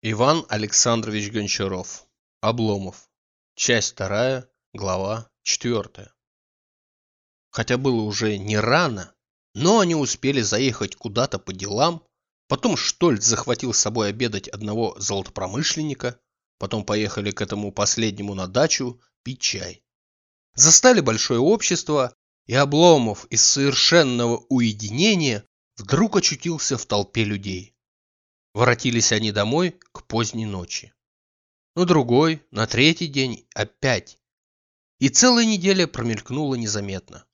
Иван Александрович Гончаров. Обломов. Часть вторая, глава четвертая. Хотя было уже не рано, но они успели заехать куда-то по делам. Потом Штольц захватил с собой обедать одного золотопромышленника. Потом поехали к этому последнему на дачу пить чай. Застали большое общество, и Обломов из совершенного уединения вдруг очутился в толпе людей. Воротились они домой к поздней ночи. На другой, на третий день опять. И целая неделя промелькнула незаметно.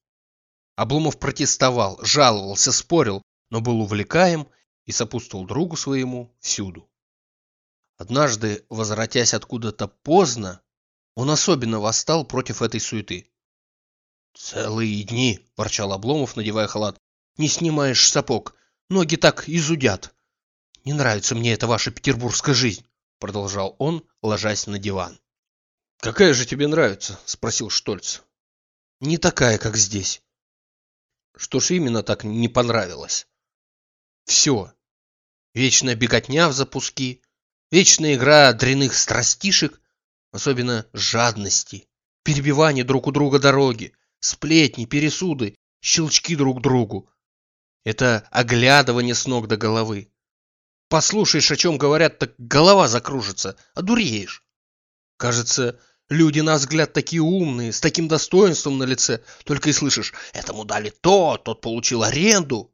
Обломов протестовал, жаловался, спорил, но был увлекаем и сопутствовал другу своему всюду. Однажды, возвратясь откуда-то поздно, он особенно восстал против этой суеты. «Целые дни», – ворчал Обломов, надевая халат, – «не снимаешь сапог, ноги так изудят. «Не нравится мне эта ваша петербургская жизнь», — продолжал он, ложась на диван. «Какая же тебе нравится?» — спросил Штольц. «Не такая, как здесь». «Что ж именно так не понравилось?» «Все. Вечная беготня в запуски, вечная игра дряных страстишек, особенно жадности, перебивание друг у друга дороги, сплетни, пересуды, щелчки друг другу. Это оглядывание с ног до головы, Послушаешь, о чем говорят, так голова закружится, одуреешь. Кажется, люди на взгляд такие умные, с таким достоинством на лице, только и слышишь, этому дали то, тот получил аренду.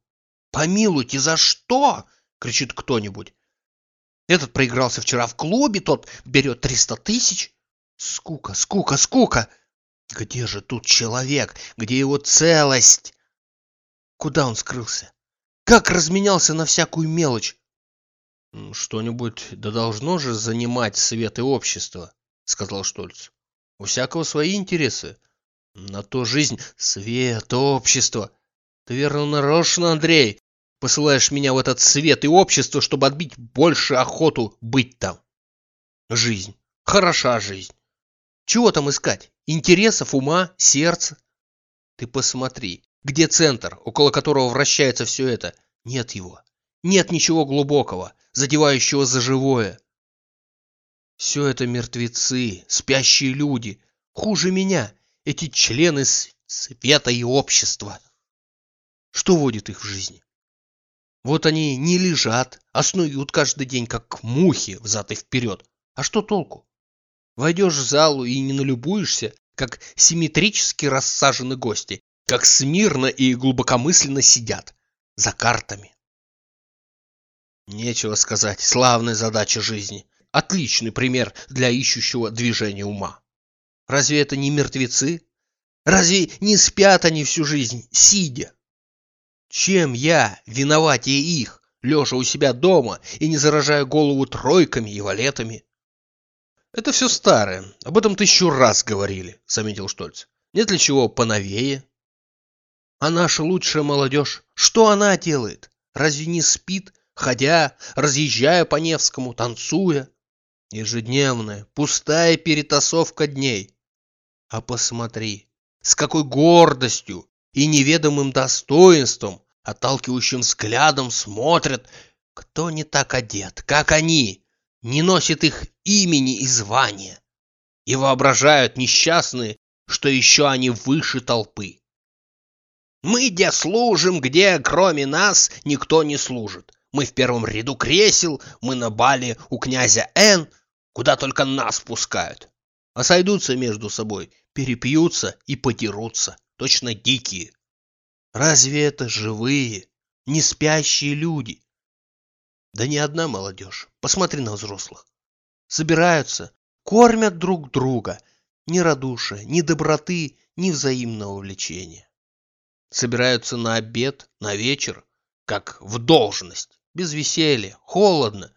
Помилуйте, за что? кричит кто-нибудь. Этот проигрался вчера в клубе, тот берет триста тысяч. Скука, скука, скука. Где же тут человек? Где его целость? Куда он скрылся? Как разменялся на всякую мелочь? «Что-нибудь да должно же занимать свет и общество», — сказал Штольц. «У всякого свои интересы. На то жизнь свет, общество. Ты верно нарочно, Андрей, посылаешь меня в этот свет и общество, чтобы отбить больше охоту быть там. Жизнь. Хороша жизнь. Чего там искать? Интересов, ума, сердца? Ты посмотри, где центр, около которого вращается все это? Нет его. Нет ничего глубокого, задевающего за живое. Все это мертвецы, спящие люди. Хуже меня, эти члены света и общества. Что водит их в жизни? Вот они не лежат, а снуют каждый день, как мухи, взад и вперед. А что толку? Войдешь в залу и не налюбуешься, как симметрически рассажены гости, как смирно и глубокомысленно сидят за картами. Нечего сказать, славная задача жизни. Отличный пример для ищущего движения ума. Разве это не мертвецы? Разве не спят они всю жизнь, сидя? Чем я виноватее их, лежа у себя дома и не заражая голову тройками и валетами? Это все старое, об этом тысячу раз говорили, заметил Штольц. Нет ли чего поновее? А наша лучшая молодежь, что она делает? Разве не спит, ходя, разъезжая по Невскому, танцуя. Ежедневная, пустая перетасовка дней. А посмотри, с какой гордостью и неведомым достоинством, отталкивающим взглядом смотрят, кто не так одет, как они, не носит их имени и звания, и воображают несчастные, что еще они выше толпы. Мы где служим, где кроме нас никто не служит. Мы в первом ряду кресел, мы на бале у князя Н, куда только нас пускают. А сойдутся между собой, перепьются и подерутся, точно дикие. Разве это живые, не спящие люди? Да не одна молодежь, посмотри на взрослых. Собираются, кормят друг друга, ни радушия, ни доброты, ни взаимного влечения. Собираются на обед, на вечер, как в должность без веселья, холодно,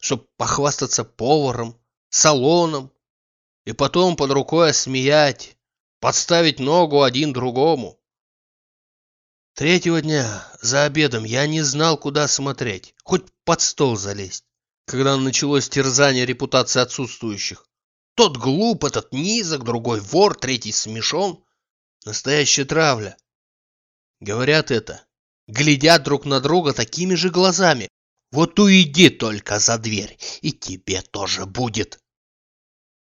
чтоб похвастаться поваром, салоном, и потом под рукой осмеять, подставить ногу один другому. Третьего дня за обедом я не знал, куда смотреть, хоть под стол залезть, когда началось терзание репутации отсутствующих. Тот глуп, этот низок, другой вор, третий смешон. Настоящая травля. Говорят это, глядят друг на друга такими же глазами. Вот уйди только за дверь, и тебе тоже будет.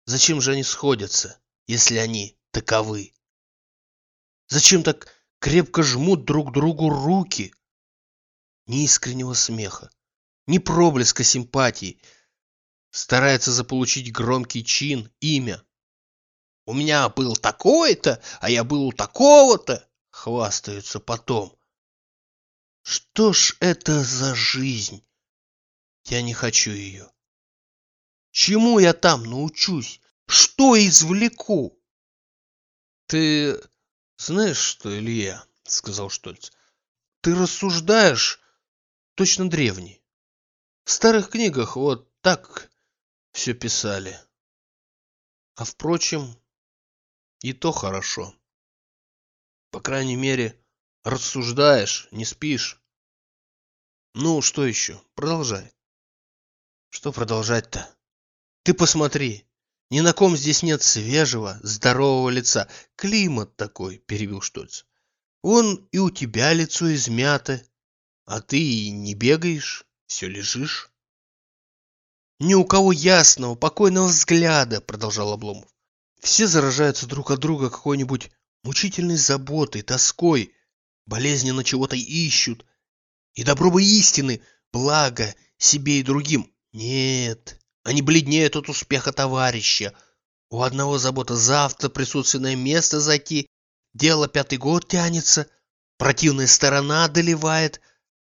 Зачем же они сходятся, если они таковы? Зачем так крепко жмут друг другу руки? Ни искреннего смеха, ни проблеска симпатии. Старается заполучить громкий чин, имя. У меня был такой-то, а я был у такого-то. Хвастаются потом. Что ж это за жизнь? Я не хочу ее. Чему я там научусь? Что извлеку? Ты знаешь что, Илья, сказал Штольц, ты рассуждаешь точно древний. В старых книгах вот так все писали. А впрочем, и то хорошо. По крайней мере, рассуждаешь, не спишь. Ну, что еще? Продолжай. Что продолжать-то? Ты посмотри, ни на ком здесь нет свежего, здорового лица. Климат такой, перебил Штольц. Вон и у тебя лицо измято, а ты и не бегаешь, все лежишь. Ни у кого ясного, покойного взгляда, продолжал Обломов. Все заражаются друг от друга какой-нибудь мучительной заботой, тоской, болезненно чего-то ищут. И добро бы истины, благо себе и другим. Нет, они бледнеют от успеха товарища. У одного забота завтра присутственное место зайти, дело пятый год тянется, противная сторона одолевает,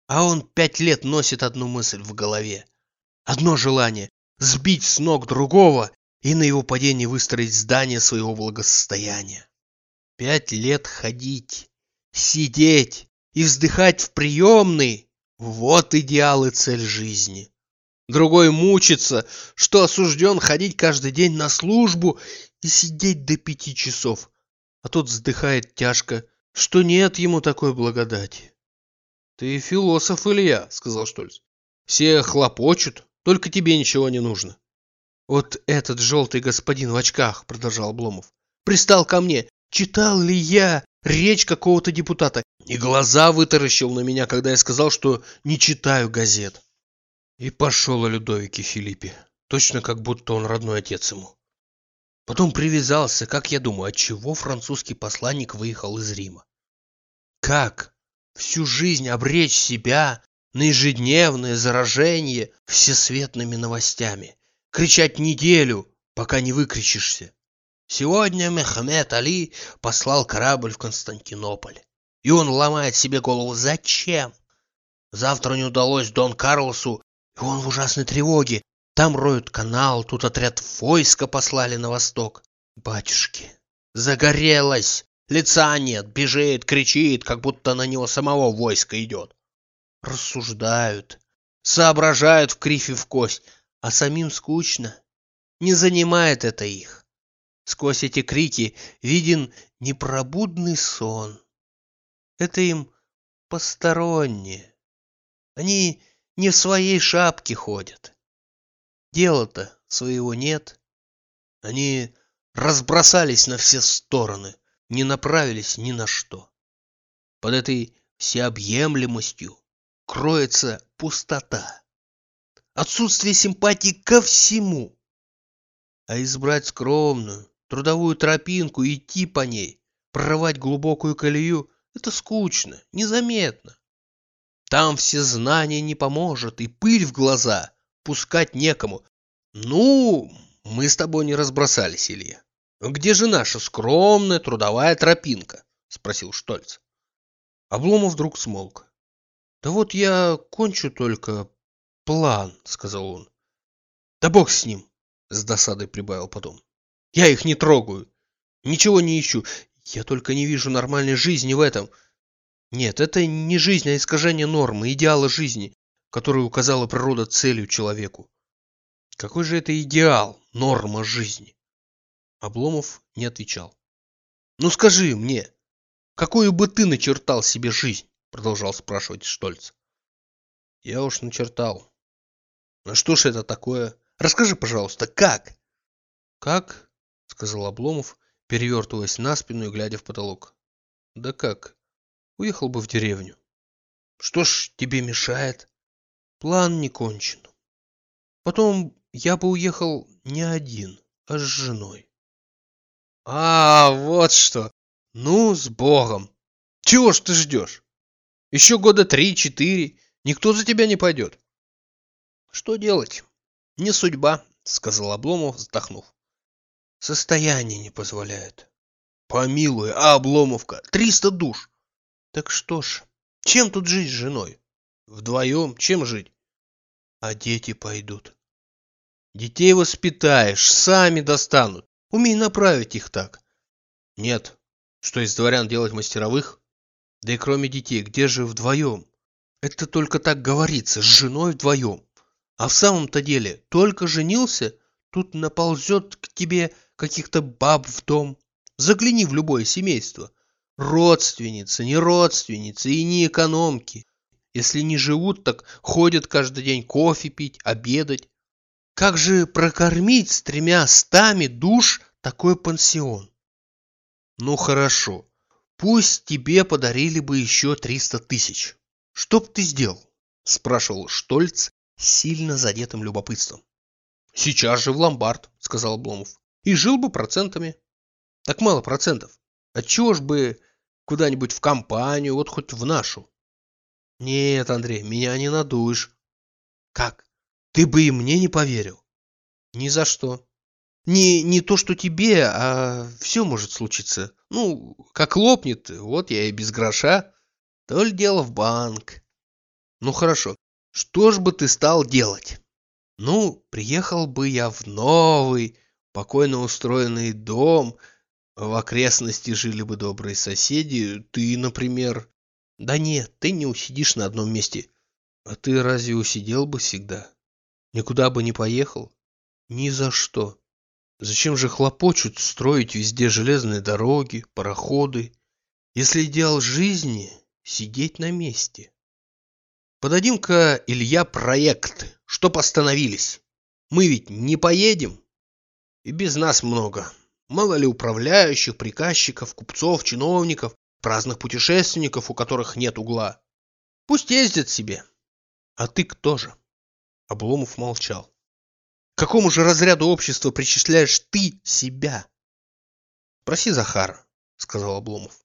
а он пять лет носит одну мысль в голове. Одно желание – сбить с ног другого и на его падении выстроить здание своего благосостояния. Пять лет ходить, сидеть и вздыхать в приемной – вот идеал и цель жизни. Другой мучится, что осужден ходить каждый день на службу и сидеть до пяти часов, а тот вздыхает тяжко, что нет ему такой благодати. — Ты философ, Илья, — сказал Штольц. — Все хлопочут, только тебе ничего не нужно. — Вот этот желтый господин в очках, — продолжал Обломов, — пристал ко мне. Читал ли я речь какого-то депутата? И глаза вытаращил на меня, когда я сказал, что не читаю газет. И пошел о Людовике Филиппе, точно как будто он родной отец ему. Потом привязался, как я думаю, от чего французский посланник выехал из Рима. Как всю жизнь обречь себя на ежедневное заражение всесветными новостями, кричать неделю, пока не выкричишься. Сегодня Мехмед Али послал корабль в Константинополь. И он ломает себе голову, зачем? Завтра не удалось Дон Карлосу и он в ужасной тревоге. Там роют канал, тут отряд войска послали на восток. Батюшки, загорелась, лица нет, бежит, кричит, как будто на него самого войско идет. Рассуждают, соображают в кривь и в кость, а самим скучно. Не занимает это их. Сквозь эти крики виден непробудный сон. Это им постороннее. Они не в своей шапке ходят. Дела-то своего нет. Они разбросались на все стороны, не направились ни на что. Под этой всеобъемлемостью кроется пустота. Отсутствие симпатии ко всему. А избрать скромную, трудовую тропинку идти по ней, прорывать глубокую колею — это скучно, незаметно. Там все знания не поможет, и пыль в глаза пускать некому. Ну, мы с тобой не разбросались, Илья. Где же наша скромная трудовая тропинка? Спросил Штольц. Обломов вдруг смолк. Да вот я кончу только план, сказал он. Да бог с ним, с досадой прибавил потом. Я их не трогаю, ничего не ищу. Я только не вижу нормальной жизни в этом. Нет, это не жизнь, а искажение нормы, идеала жизни, которую указала природа целью человеку. Какой же это идеал, норма жизни? Обломов не отвечал. Ну скажи мне, какую бы ты начертал себе жизнь? Продолжал спрашивать Штольц. Я уж начертал. Ну что ж это такое? Расскажи, пожалуйста, как? Как? Сказал Обломов, перевертываясь на спину и глядя в потолок. Да как? Уехал бы в деревню. Что ж тебе мешает? план не кончен. Потом я бы уехал не один, а с женой. А, вот что. Ну, с Богом. Чего ж ты ждешь? Еще года три-четыре. Никто за тебя не пойдет. Что делать? Не судьба, сказал Обломов, вздохнув. Состояние не позволяет. Помилуй, а Обломовка, триста душ. Так что ж, чем тут жить с женой? Вдвоем, чем жить? А дети пойдут. Детей воспитаешь, сами достанут. Умей направить их так. Нет. Что из дворян делать мастеровых? Да и кроме детей, где же вдвоем? Это только так говорится, с женой вдвоем. А в самом-то деле, только женился, тут наползет к тебе каких-то баб в дом. Загляни в любое семейство. Родственницы, не родственницы и не экономки. Если не живут, так ходят каждый день кофе пить, обедать. Как же прокормить с тремя стами душ такой пансион? Ну хорошо, пусть тебе подарили бы еще триста тысяч. Что б ты сделал? Спрашивал Штольц сильно задетым любопытством. Сейчас же в ломбард, сказал Обломов. И жил бы процентами. Так мало процентов. Отчего ж бы куда-нибудь в компанию, вот хоть в нашу? Нет, Андрей, меня не надуешь. Как? Ты бы и мне не поверил. Ни за что. Не, не то, что тебе, а все может случиться. Ну, как лопнет, вот я и без гроша. То ли дело в банк. Ну хорошо, что ж бы ты стал делать? Ну, приехал бы я в новый, покойно устроенный дом, в окрестности жили бы добрые соседи, ты, например. Да нет, ты не усидишь на одном месте. А ты разве усидел бы всегда? Никуда бы не поехал? Ни за что. Зачем же хлопочут строить везде железные дороги, пароходы, если идеал жизни — сидеть на месте? Подадим-ка, Илья, проект, чтоб остановились. Мы ведь не поедем. И без нас много. Мало ли управляющих, приказчиков, купцов, чиновников, праздных путешественников, у которых нет угла. Пусть ездят себе. А ты кто же? Обломов молчал. К какому же разряду общества причисляешь ты себя? Проси Захара, сказал Обломов.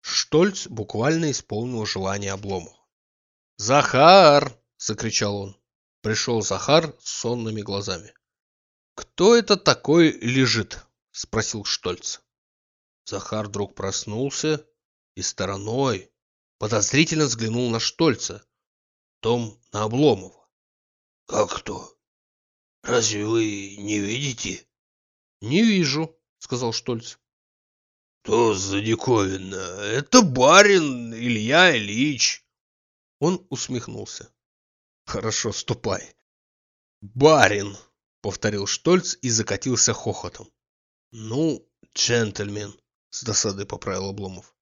Штольц буквально исполнил желание Обломова. Захар! закричал он. Пришел Захар с сонными глазами. Кто это такой лежит? спросил Штольц. Захар вдруг проснулся и стороной подозрительно взглянул на Штольца, том на Обломова. Как кто? Разве вы не видите? Не вижу, сказал Штольц. То за диковина. Это барин Илья Ильич. Он усмехнулся. Хорошо, ступай. Барин, повторил Штольц и закатился хохотом. Ну, джентльмен, с досадой поправил Обломов.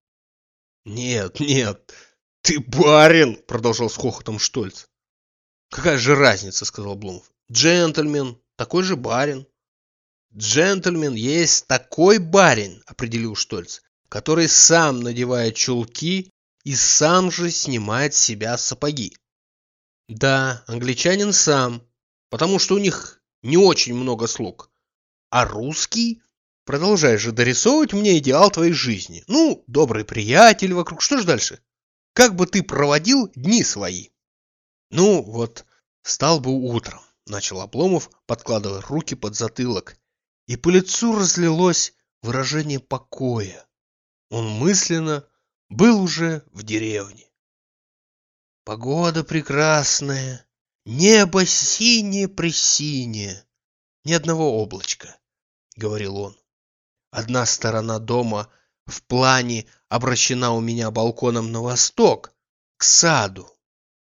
Нет, нет, ты барин, продолжал с хохотом Штольц. Какая же разница, сказал Обломов. Джентльмен, такой же барин. Джентльмен есть такой барин, определил Штольц, который сам надевает чулки и сам же снимает с себя сапоги. Да, англичанин сам, потому что у них не очень много слуг. А русский Продолжай же дорисовывать мне идеал твоей жизни. Ну, добрый приятель вокруг. Что ж дальше? Как бы ты проводил дни свои? Ну, вот, стал бы утром, начал Обломов, подкладывая руки под затылок. И по лицу разлилось выражение покоя. Он мысленно был уже в деревне. Погода прекрасная, небо синее-пресинее, ни одного облачка, — говорил он. Одна сторона дома в плане обращена у меня балконом на восток, к саду,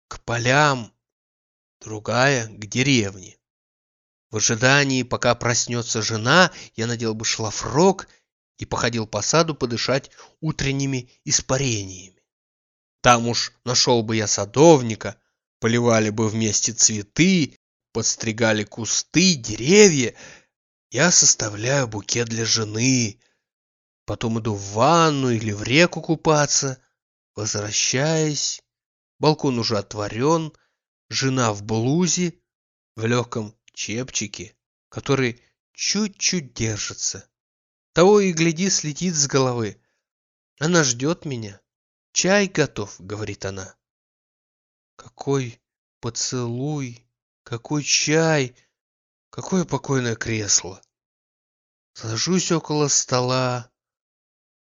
к полям, другая к деревне. В ожидании, пока проснется жена, я надел бы шлафрок и походил по саду подышать утренними испарениями. Там уж нашел бы я садовника, поливали бы вместе цветы, подстригали кусты, деревья, я составляю букет для жены, потом иду в ванну или в реку купаться, возвращаясь, балкон уже отворен, жена в блузе, в легком чепчике, который чуть-чуть держится. Того и гляди, слетит с головы. Она ждет меня. Чай готов, говорит она. Какой поцелуй, какой чай, какое покойное кресло. Сажусь около стола.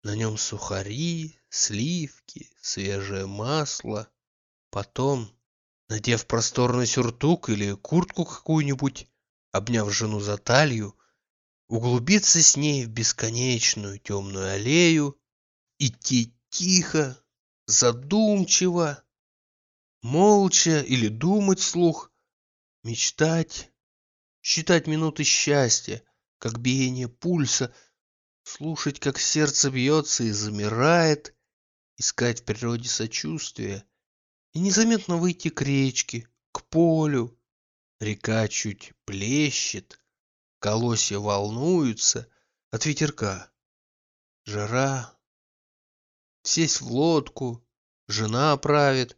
На нем сухари, сливки, свежее масло. Потом, надев просторный сюртук или куртку какую-нибудь, обняв жену за талию, углубиться с ней в бесконечную темную аллею, идти тихо, задумчиво, молча или думать вслух, мечтать, считать минуты счастья, как биение пульса, слушать, как сердце бьется и замирает, искать в природе сочувствия и незаметно выйти к речке, к полю. Река чуть плещет, колосья волнуются от ветерка. Жара. Сесть в лодку, жена правит,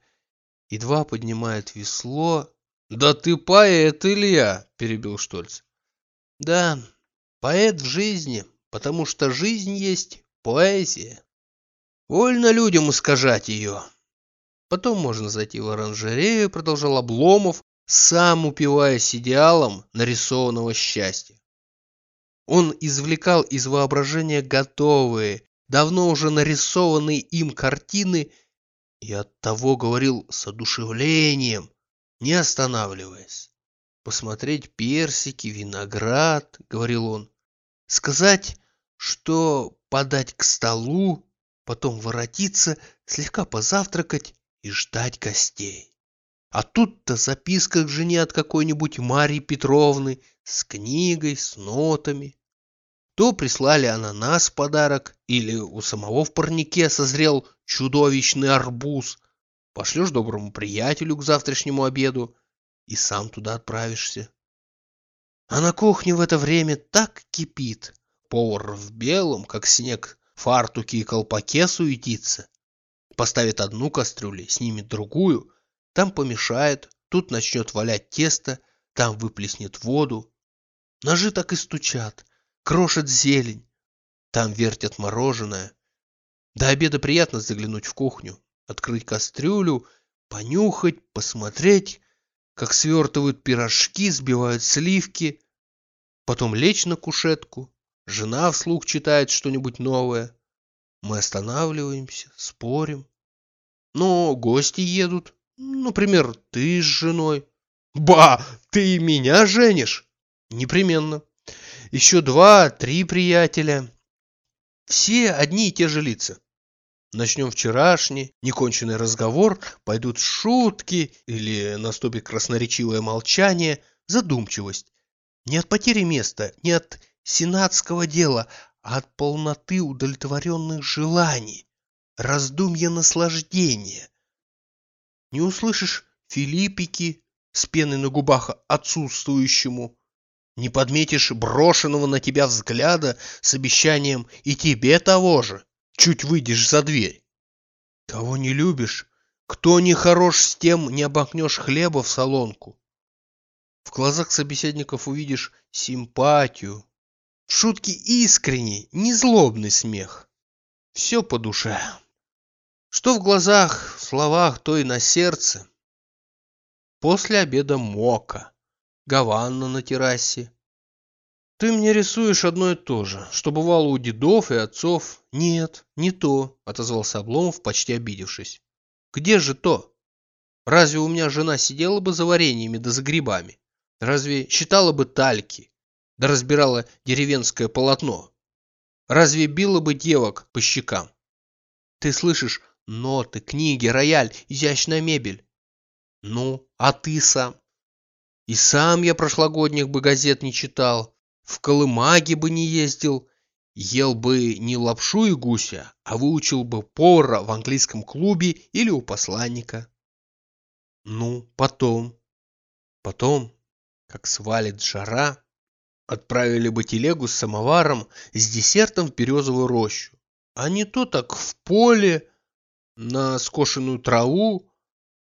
едва поднимает весло. «Да ты поэт, Илья!» – перебил Штольц. «Да, поэт в жизни, потому что жизнь есть поэзия. Вольно людям искажать ее. Потом можно зайти в оранжерею, продолжал Обломов, сам упиваясь идеалом нарисованного счастья. Он извлекал из воображения готовые, давно уже нарисованные им картины и оттого говорил с одушевлением, не останавливаясь. «Посмотреть персики, виноград», — говорил он, — «сказать, что подать к столу, потом воротиться, слегка позавтракать и ждать гостей. А тут-то записка к жене от какой-нибудь Марьи Петровны с книгой, с нотами. То прислали ананас в подарок, или у самого в парнике созрел чудовищный арбуз. Пошлешь доброму приятелю к завтрашнему обеду и сам туда отправишься. А на кухне в это время так кипит. Повар в белом, как снег, фартуке и колпаке суетится. Поставит одну кастрюлю, снимет другую, там помешает, тут начнет валять тесто, там выплеснет воду. Ножи так и стучат крошат зелень. Там вертят мороженое. До обеда приятно заглянуть в кухню, открыть кастрюлю, понюхать, посмотреть, как свертывают пирожки, сбивают сливки. Потом лечь на кушетку. Жена вслух читает что-нибудь новое. Мы останавливаемся, спорим. Но гости едут. Например, ты с женой. Ба, ты меня женишь? Непременно еще два-три приятеля. Все одни и те же лица. Начнем вчерашний, неконченный разговор, пойдут шутки или наступит красноречивое молчание, задумчивость. Не от потери места, не от сенатского дела, а от полноты удовлетворенных желаний, раздумья наслаждения. Не услышишь филиппики с пеной на губах отсутствующему, не подметишь брошенного на тебя взгляда с обещанием и тебе того же, чуть выйдешь за дверь. Кого не любишь, кто не хорош с тем, не обмакнешь хлеба в солонку. В глазах собеседников увидишь симпатию, в шутке искренний, незлобный смех. Все по душе. Что в глазах, в словах, то и на сердце. После обеда мока. Гаванна на террасе. Ты мне рисуешь одно и то же, что бывало у дедов и отцов. Нет, не то, отозвался Обломов, почти обидевшись. Где же то? Разве у меня жена сидела бы за вареньями да за грибами? Разве считала бы тальки? Да разбирала деревенское полотно? Разве била бы девок по щекам? Ты слышишь ноты, книги, рояль, изящная мебель. Ну, а ты сам? И сам я прошлогодних бы газет не читал, в Колымаге бы не ездил, ел бы не лапшу и гуся, а выучил бы повара в английском клубе или у посланника. Ну, потом, потом, как свалит жара, отправили бы телегу с самоваром с десертом в березовую рощу, а не то так в поле, на скошенную траву,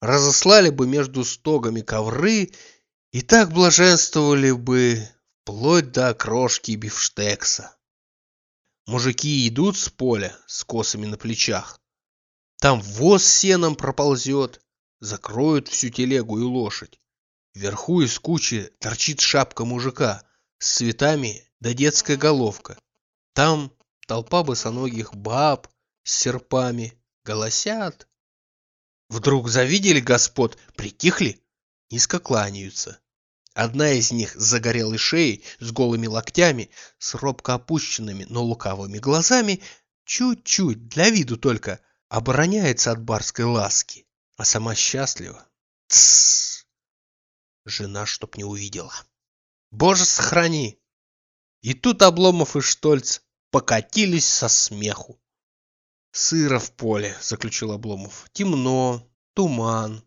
разослали бы между стогами ковры и так блаженствовали бы вплоть до крошки бифштекса. Мужики идут с поля с косами на плечах. Там воз сеном проползет, закроют всю телегу и лошадь. Вверху из кучи торчит шапка мужика с цветами да детская головка. Там толпа босоногих баб с серпами голосят. Вдруг завидели господ, притихли, низко кланяются. Одна из них с загорелой шеей, с голыми локтями, с робко опущенными, но лукавыми глазами, чуть-чуть, для виду только, обороняется от барской ласки, а сама счастлива. Тссс! Жена чтоб не увидела. Боже, сохрани! И тут Обломов и Штольц покатились со смеху. Сыро в поле, заключил Обломов. Темно, туман,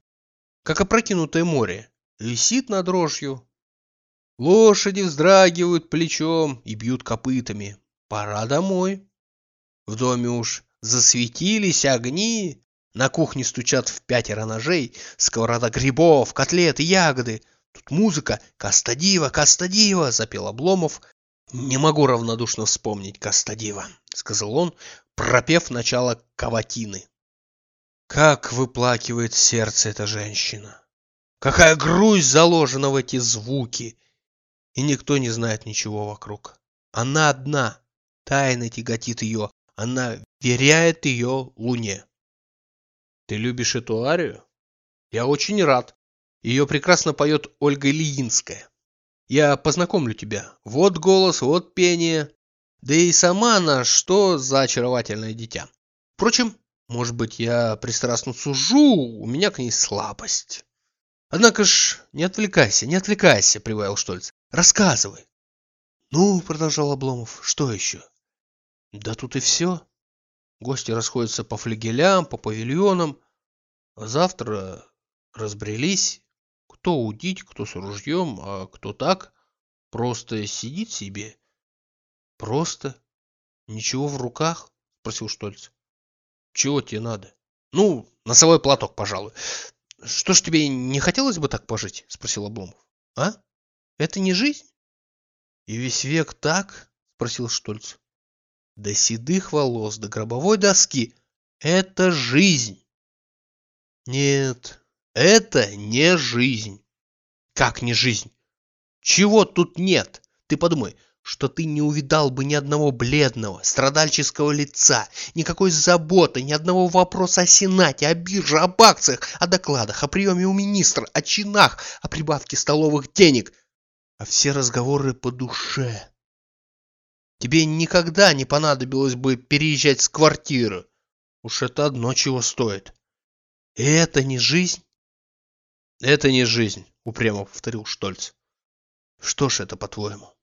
как опрокинутое море висит над дрожью. Лошади вздрагивают плечом и бьют копытами. Пора домой. В доме уж засветились огни. На кухне стучат в пятеро ножей, сковорода грибов, котлеты, ягоды. Тут музыка «Кастадива, Кастадива!» — запел Обломов. «Не могу равнодушно вспомнить Кастадива», — сказал он, пропев начало каватины. Как выплакивает сердце эта женщина! Какая грусть заложена в эти звуки! И никто не знает ничего вокруг. Она одна, тайно тяготит ее, она веряет ее луне. Ты любишь эту арию? Я очень рад. Ее прекрасно поет Ольга Ильинская. Я познакомлю тебя. Вот голос, вот пение. Да и сама она, что за очаровательное дитя. Впрочем, может быть, я пристрастно сужу, у меня к ней слабость. Однако ж, не отвлекайся, не отвлекайся, прибавил Штольц. Рассказывай. Ну, продолжал Обломов, что еще? Да тут и все. Гости расходятся по флигелям, по павильонам. Завтра разбрелись. Кто удить, кто с ружьем, а кто так. Просто сидит себе. Просто. Ничего в руках? Спросил Штольц. Чего тебе надо? Ну, носовой платок, пожалуй. Что ж тебе не хотелось бы так пожить? Спросил Обломов. А? Это не жизнь? И весь век так? Спросил Штольц. До седых волос, до гробовой доски. Это жизнь. Нет, это не жизнь. Как не жизнь? Чего тут нет? Ты подумай, что ты не увидал бы ни одного бледного, страдальческого лица, никакой заботы, ни одного вопроса о Сенате, о бирже, об акциях, о докладах, о приеме у министра, о чинах, о прибавке столовых денег, а все разговоры по душе. Тебе никогда не понадобилось бы переезжать с квартиры. Уж это одно чего стоит. И это не жизнь? Это не жизнь, упрямо повторил Штольц. Что ж это, по-твоему?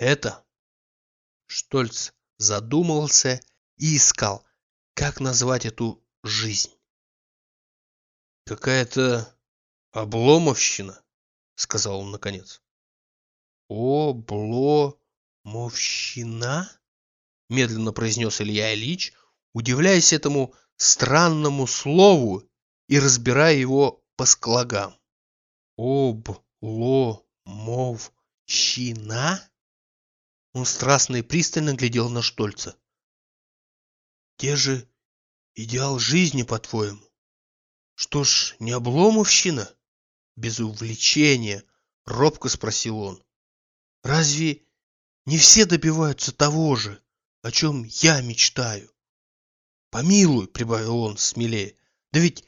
Это? Штольц задумался и искал, как назвать эту жизнь. Какая-то обломовщина, сказал он наконец. Обломовщина? Медленно произнес Илья Ильич, удивляясь этому странному слову и разбирая его по склагам. Обломовщина? Он страстно и пристально глядел на Штольца. «Где же идеал жизни, по-твоему? Что ж, не обломовщина?» Без увлечения, робко спросил он. «Разве не все добиваются того же, о чем я мечтаю?» «Помилуй», — прибавил он смелее, — «да ведь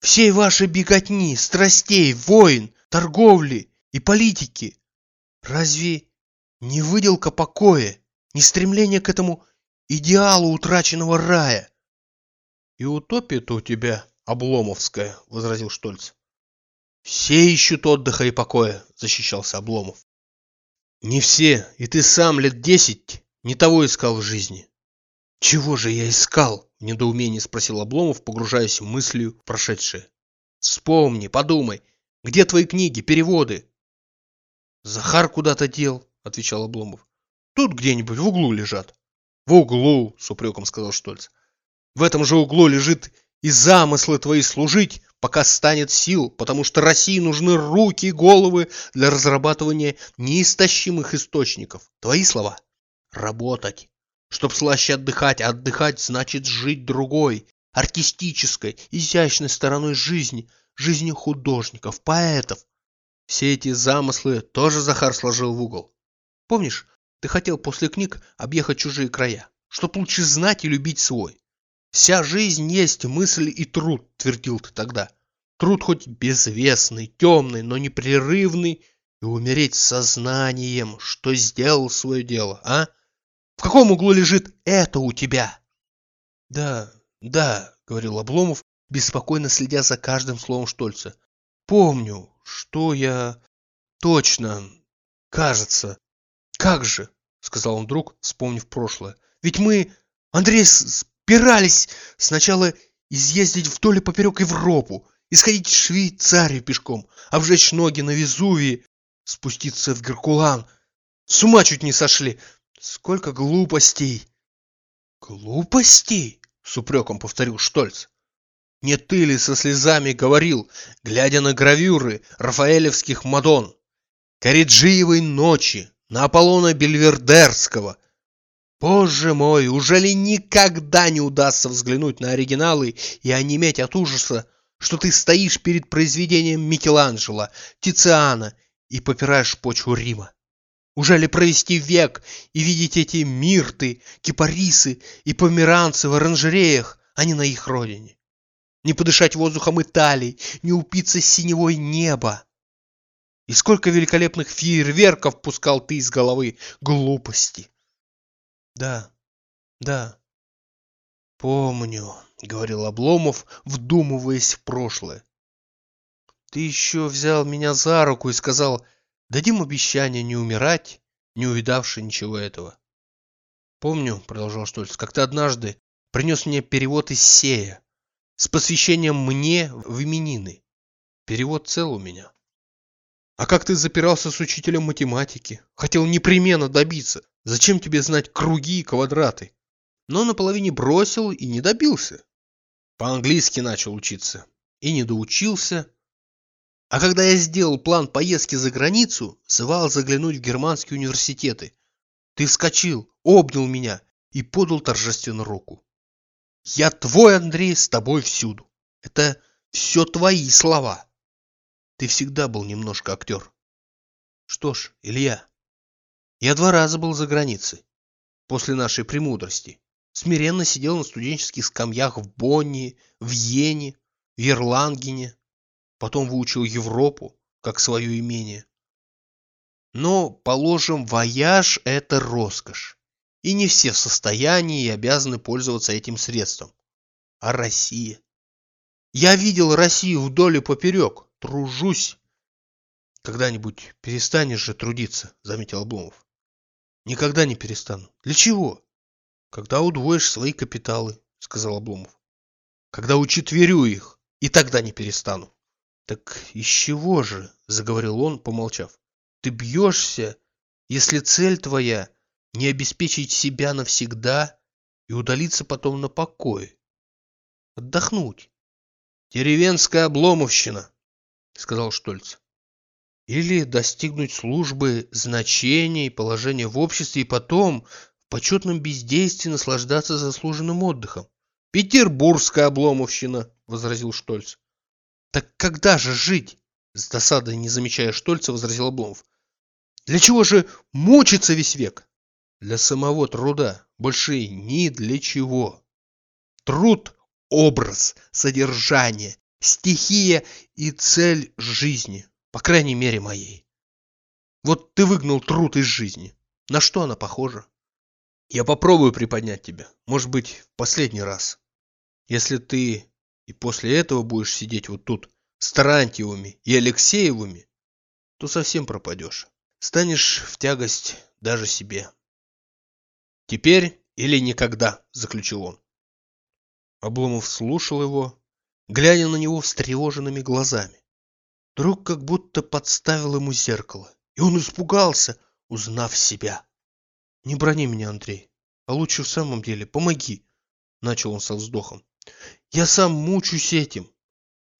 всей вашей беготни, страстей, войн, торговли и политики разве не выделка покоя, не стремление к этому идеалу утраченного рая. И утопия-то у тебя обломовская, возразил Штольц. Все ищут отдыха и покоя, защищался Обломов. Не все, и ты сам лет десять не того искал в жизни. Чего же я искал? В недоумении спросил Обломов, погружаясь мыслью в прошедшее. Вспомни, подумай, где твои книги, переводы? Захар куда-то дел, отвечал Обломов. Тут где-нибудь в углу лежат. В углу, с упреком сказал Штольц. В этом же углу лежит и замыслы твои служить пока станет сил, потому что России нужны руки и головы для разрабатывания неистощимых источников. Твои слова? Работать. Чтоб слаще отдыхать, а отдыхать значит жить другой, артистической, изящной стороной жизни, жизни художников, поэтов. Все эти замыслы тоже Захар сложил в угол. Помнишь, ты хотел после книг объехать чужие края, чтоб лучше знать и любить свой. Вся жизнь есть мысль и труд, твердил ты тогда. Труд хоть безвестный, темный, но непрерывный, и умереть с сознанием, что сделал свое дело, а? В каком углу лежит это у тебя? Да, да, говорил Обломов, беспокойно следя за каждым словом Штольца. Помню, что я... Точно, кажется. Как же, сказал он вдруг, вспомнив прошлое. Ведь мы, Андрей, спирались сначала изъездить вдоль и поперек Европу, исходить в Швейцарию пешком, обжечь ноги на Везувии, спуститься в Геркулан. С ума чуть не сошли. Сколько глупостей! Глупостей? С упреком повторил Штольц. Не ты ли со слезами говорил, глядя на гравюры рафаэлевских Мадон, Кориджиевой ночи, на Аполлона Бельвердерского? Боже мой, уже ли никогда не удастся взглянуть на оригиналы и онеметь от ужаса, что ты стоишь перед произведением Микеланджело, Тициана и попираешь почву Рима? Уже ли провести век и видеть эти мирты, кипарисы и померанцы в оранжереях, а не на их родине? Не подышать воздухом Италии, не упиться синевой неба? И сколько великолепных фейерверков пускал ты из головы глупости? Да, да, помню, говорил Обломов, вдумываясь в прошлое. Ты еще взял меня за руку и сказал, Дадим обещание не умирать, не увидавши ничего этого. Помню, продолжал Штольц, как ты однажды принес мне перевод из Сея с посвящением мне в именины. Перевод цел у меня. А как ты запирался с учителем математики? Хотел непременно добиться. Зачем тебе знать круги и квадраты? Но наполовине бросил и не добился. По-английски начал учиться. И не доучился, а когда я сделал план поездки за границу, звал заглянуть в германские университеты. Ты вскочил, обнял меня и подал торжественно руку. Я твой, Андрей, с тобой всюду. Это все твои слова. Ты всегда был немножко актер. Что ж, Илья, я два раза был за границей. После нашей премудрости. Смиренно сидел на студенческих скамьях в Бонне, в Йене, в Ерлангене, потом выучил Европу, как свое имение. Но, положим, вояж – это роскошь. И не все в состоянии и обязаны пользоваться этим средством. А Россия? Я видел Россию вдоль и поперек, тружусь. Когда-нибудь перестанешь же трудиться, заметил Обломов. Никогда не перестану. Для чего? Когда удвоишь свои капиталы, сказал Обломов. Когда учетверю их, и тогда не перестану. «Так из чего же?» – заговорил он, помолчав. «Ты бьешься, если цель твоя не обеспечить себя навсегда и удалиться потом на покой. Отдохнуть. Деревенская обломовщина, сказал Штольц. Или достигнуть службы, значения и положения в обществе и потом в почетном бездействии наслаждаться заслуженным отдыхом. Петербургская обломовщина, возразил Штольц. Так когда же жить? С досадой, не замечая Штольца, возразил Обломов. Для чего же мучиться весь век? Для самого труда, больше ни для чего. Труд – образ, содержание, стихия и цель жизни, по крайней мере моей. Вот ты выгнал труд из жизни. На что она похожа? Я попробую приподнять тебя, может быть, в последний раз. Если ты и после этого будешь сидеть вот тут с Тарантьевыми и Алексеевыми, то совсем пропадешь. Станешь в тягость даже себе. Теперь или никогда, заключил он. Обломов слушал его, глядя на него встревоженными глазами. Друг как будто подставил ему зеркало, и он испугался, узнав себя. «Не брони меня, Андрей, а лучше в самом деле помоги», — начал он со вздохом. Я сам мучусь этим.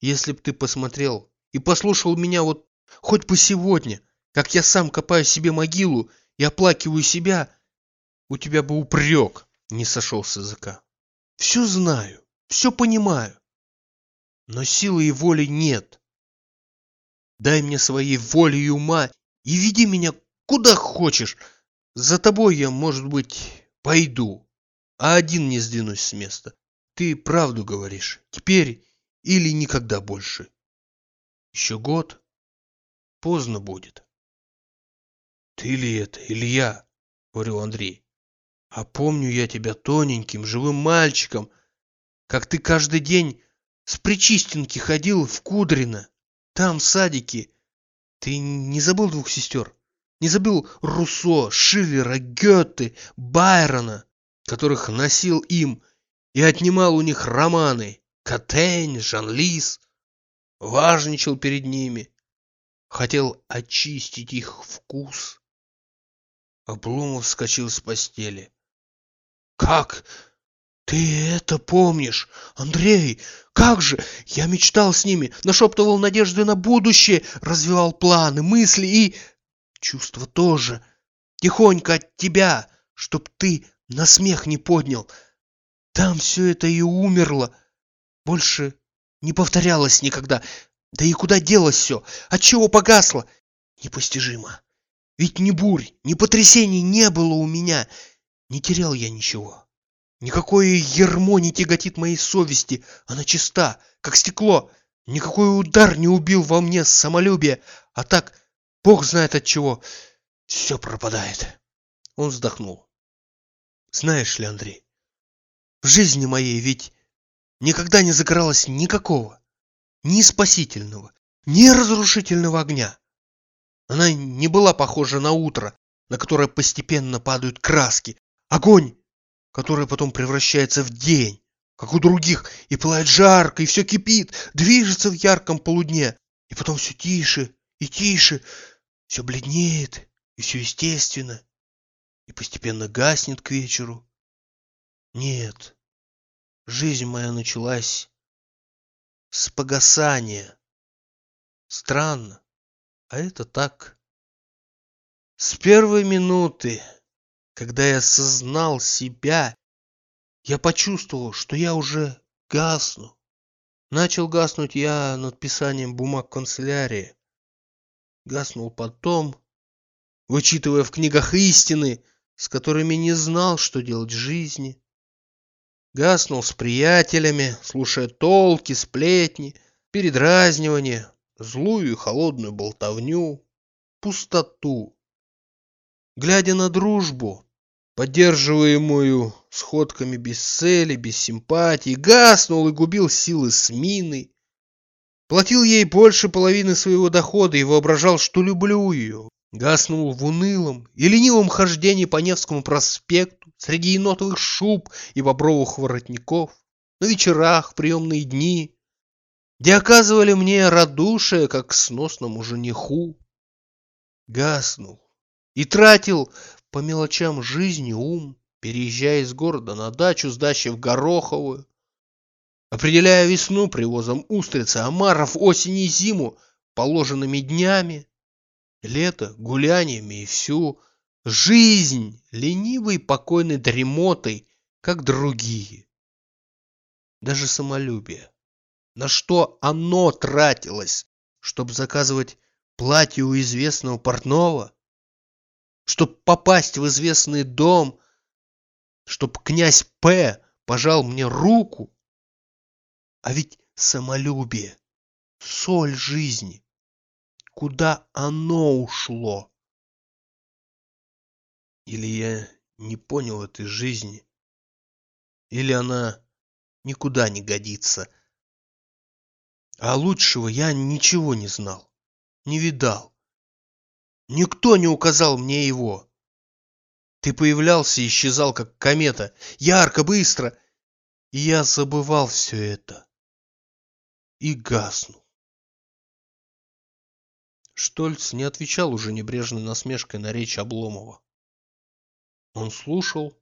Если б ты посмотрел и послушал меня вот хоть бы сегодня, как я сам копаю себе могилу и оплакиваю себя, у тебя бы упрек не сошел с языка. Все знаю, все понимаю, но силы и воли нет. Дай мне своей воли и ума и веди меня куда хочешь. За тобой я, может быть, пойду, а один не сдвинусь с места. Ты правду говоришь. Теперь или никогда больше. Еще год. Поздно будет. Ты ли это, или я? Говорил Андрей. А помню я тебя тоненьким, живым мальчиком, как ты каждый день с Причистенки ходил в Кудрино, там, садике. Ты не забыл двух сестер? Не забыл Руссо, Шиллера, Гёте, Байрона, которых носил им и отнимал у них романы, Катень, Жан-Лис, важничал перед ними, хотел очистить их вкус. Обломов вскочил с постели. «Как? Ты это помнишь? Андрей, как же! Я мечтал с ними, нашептывал надежды на будущее, развивал планы, мысли и... Чувства тоже. Тихонько от тебя, чтоб ты на смех не поднял. Там все это и умерло. Больше не повторялось никогда. Да и куда делось все? Отчего погасло? Непостижимо. Ведь ни бурь, ни потрясений не было у меня. Не терял я ничего. Никакое ермо не тяготит моей совести. Она чиста, как стекло. Никакой удар не убил во мне самолюбие. А так, бог знает от чего, все пропадает. Он вздохнул. Знаешь ли, Андрей, в жизни моей ведь никогда не загоралось никакого, ни спасительного, ни разрушительного огня. Она не была похожа на утро, на которое постепенно падают краски. Огонь которая потом превращается в день, как у других, и пылает жарко, и все кипит, движется в ярком полудне, и потом все тише и тише, все бледнеет, и все естественно, и постепенно гаснет к вечеру. Нет, жизнь моя началась с погасания. Странно, а это так. С первой минуты когда я осознал себя, я почувствовал, что я уже гасну. Начал гаснуть я над писанием бумаг канцелярии. Гаснул потом, вычитывая в книгах истины, с которыми не знал, что делать в жизни. Гаснул с приятелями, слушая толки, сплетни, передразнивания, злую и холодную болтовню, пустоту. Глядя на дружбу, поддерживаемую сходками без цели, без симпатии, гаснул и губил силы Смины. Платил ей больше половины своего дохода и воображал, что люблю ее. Гаснул в унылом и ленивом хождении по Невскому проспекту среди енотовых шуб и бобровых воротников, на вечерах, приемные дни, где оказывали мне радушие, как сносному жениху. Гаснул и тратил по мелочам жизни ум, переезжая из города на дачу с дачей в Гороховую, определяя весну привозом устрицы, омаров, осень и зиму положенными днями, лето гуляниями и всю жизнь ленивой покойной дремотой, как другие. Даже самолюбие. На что оно тратилось, чтобы заказывать платье у известного портного? Чтоб попасть в известный дом, чтоб князь П. пожал мне руку. А ведь самолюбие, соль жизни, куда оно ушло? Или я не понял этой жизни, или она никуда не годится. А лучшего я ничего не знал, не видал. Никто не указал мне его. Ты появлялся и исчезал, как комета, ярко, быстро. И я забывал все это. И гаснул. Штольц не отвечал уже небрежной насмешкой на речь Обломова. Он слушал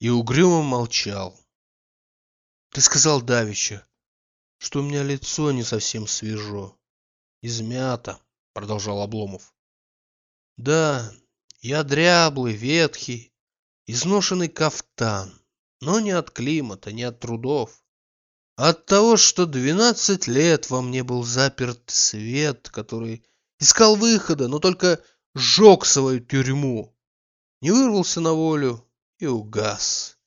и угрюмо молчал. Ты сказал Давича, что у меня лицо не совсем свежо. Измято, продолжал Обломов. Да, я дряблый, ветхий, изношенный кафтан, но не от климата, не от трудов. От того, что двенадцать лет во мне был заперт свет, который искал выхода, но только сжег свою тюрьму, не вырвался на волю и угас.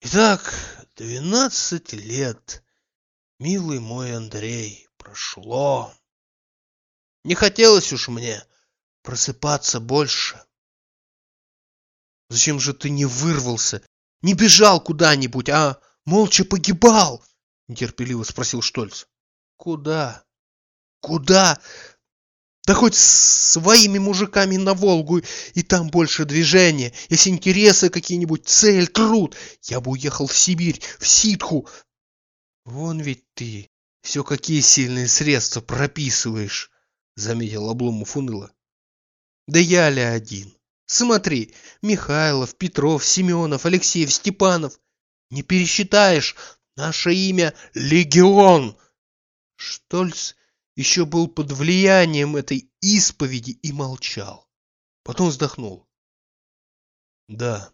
Итак, двенадцать лет, милый мой Андрей, прошло. Не хотелось уж мне просыпаться больше. Зачем же ты не вырвался, не бежал куда-нибудь, а молча погибал? Нетерпеливо спросил Штольц. Куда? Куда? Да хоть с своими мужиками на Волгу, и там больше движения. Если интересы какие-нибудь, цель, труд, я бы уехал в Сибирь, в Ситху. Вон ведь ты все какие сильные средства прописываешь, заметил Обломов уныло. Да я ли один? Смотри, Михайлов, Петров, Семенов, Алексеев, Степанов. Не пересчитаешь, наше имя Легион. Штольц еще был под влиянием этой исповеди и молчал. Потом вздохнул. «Да,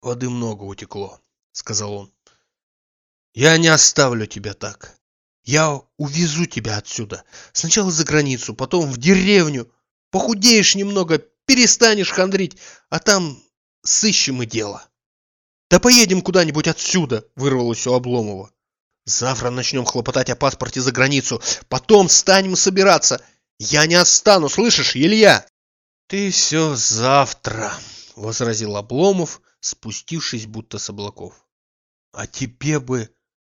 воды много утекло», — сказал он. «Я не оставлю тебя так. Я увезу тебя отсюда. Сначала за границу, потом в деревню. Похудеешь немного, перестанешь хандрить, а там сыщем и дело». «Да поедем куда-нибудь отсюда!» — вырвалось у Обломова. Завтра начнем хлопотать о паспорте за границу. Потом станем собираться. Я не отстану, слышишь, Илья? Ты все завтра, возразил Обломов, спустившись будто с облаков. А тебе бы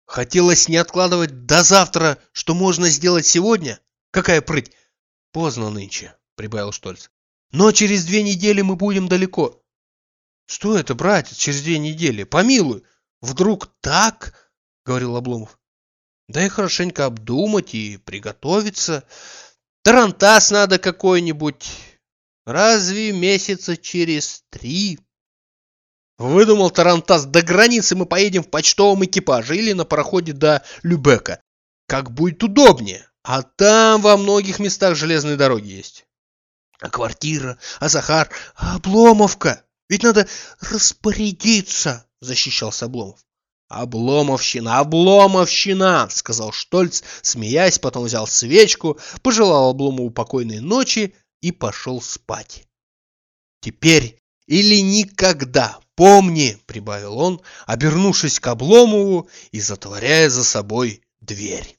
хотелось не откладывать до завтра, что можно сделать сегодня? Какая прыть! Поздно нынче, прибавил Штольц. Но через две недели мы будем далеко. Что это, братец, через две недели? Помилуй, вдруг так — говорил Обломов. «Да и хорошенько обдумать и приготовиться. Тарантас надо какой-нибудь. Разве месяца через три?» Выдумал Тарантас, до границы мы поедем в почтовом экипаже или на пароходе до Любека. Как будет удобнее. А там во многих местах железные дороги есть. А квартира, а Захар, а Обломовка. Ведь надо распорядиться, защищался Обломов. «Обломовщина! Обломовщина!» — сказал Штольц, смеясь, потом взял свечку, пожелал Обломову покойной ночи и пошел спать. «Теперь или никогда, помни!» — прибавил он, обернувшись к Обломову и затворяя за собой дверь.